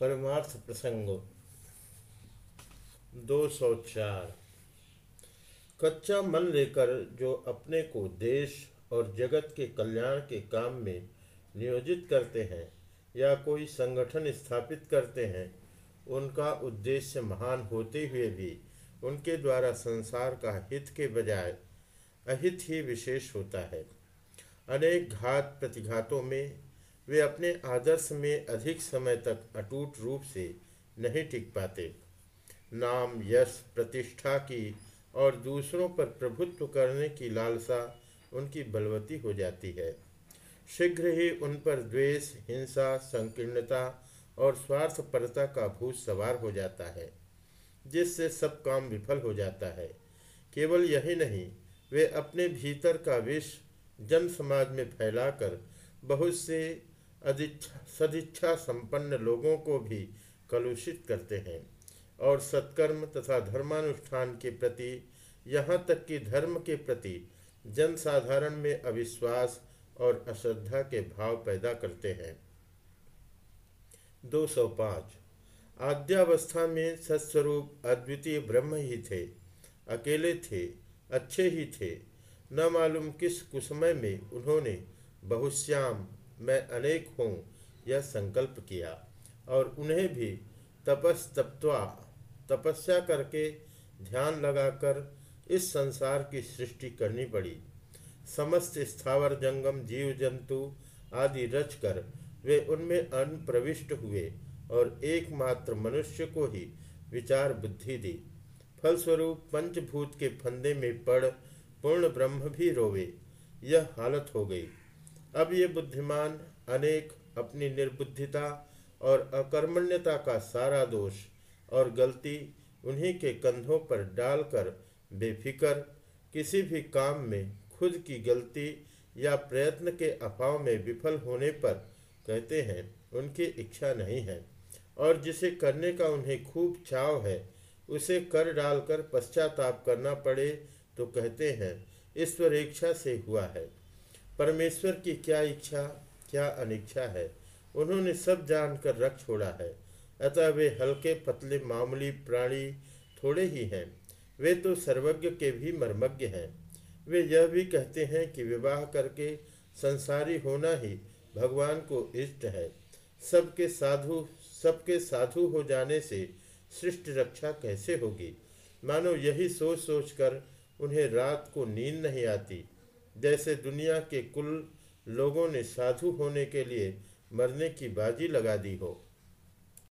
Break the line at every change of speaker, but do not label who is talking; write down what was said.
परमार्थ प्रसंग। दो सौ चार। कच्चा मन लेकर जो अपने को देश और जगत के कल्याण के काम में नियोजित करते हैं या कोई संगठन स्थापित करते हैं, उनका उद्देश्य महान होते हुए भी उनके द्वारा संसार का हित के बजाय अहित ही विशेष होता है। अनेक घात प्रतिघातों में वे अपने आदर्श में अधिक समय तक अटूट रूप से नहीं टिक पाते। नाम, यश, प्रतिष्ठा की और दूसरों पर प्रभुत्व करने की लालसा उनकी बलवती हो जाती है। शीघ्र ही उन पर द्वेष, हिंसा, संकीर्णता और स्वार्थपरता का भूत सवार हो जाता है, जिससे सब काम विफल हो जाता है। केवल यही नहीं, वे अपने भीतर का विष जन समाज में फैलाकर बहुत से सदिच्छा संपन्न लोगों को भी कलुषित करते हैं और सत्कर्म तथा धर्मानुष्ठान के प्रति, यहाँ तक कि धर्म के प्रति जन साधारण में अविश्वास और अश्रद्धा के भाव पैदा करते हैं। 205 आद्यावस्था में सत्स्वरूप अद्वितीय ब्रह्म ही थे, अकेले थे, अच्छे ही थे। न मालूम किस कुसमय में उन्होंने बहुश्याम मैं अनेक हूँ यह संकल्प किया। और उन्हें भी तपस तप्वा तपस्या करके ध्यान लगाकर इस संसार की सृष्टि करनी पड़ी। समस्त स्थावर जंगम, जीव जंतु आदि रचकर वे उनमें अन्न प्रविष्ट हुए और एकमात्र मनुष्य को ही विचार बुद्धि दी। फलस्वरूप पंचभूत के फंदे में पड़ पूर्ण ब्रह्म भी रोवे। यह हालत हो गई। अब ये बुद्धिमान, अनेक, अपनी निर्बुद्धिता और अकर्मण्यता का सारा दोष और गलती उन्हीं के कंधों पर डालकर बेफिक्र, किसी भी काम में खुद की गलती या प्रयत्न के अभाव में विफल होने पर कहते हैं, उनकी इच्छा नहीं है। और जिसे करने का उन्हें खूब चाव है, उसे कर डालकर पश्चाताप करना पड़े तो कहते हैं ईश्वर इच्छा से हुआ है। परमेश्वर की क्या इच्छा, क्या अनिच्छा है? उन्होंने सब जानकर रख छोड़ा है। अतः वे हल्के पतले मामूली प्राणी थोड़े ही हैं। वे तो सर्वज्ञ के भी मर्मज्ञ हैं। वे यह भी कहते हैं कि विवाह करके संसारी होना ही भगवान को इष्ट है। सबके साधु सबके साधु हो जाने से सृष्ट रक्षा कैसे होगी? मानो यही सोच सोच कर उन्हें रात को नींद नहीं आती। जैसे दुनिया के कुल लोगों ने साधु होने के लिए मरने की बाजी लगा दी हो।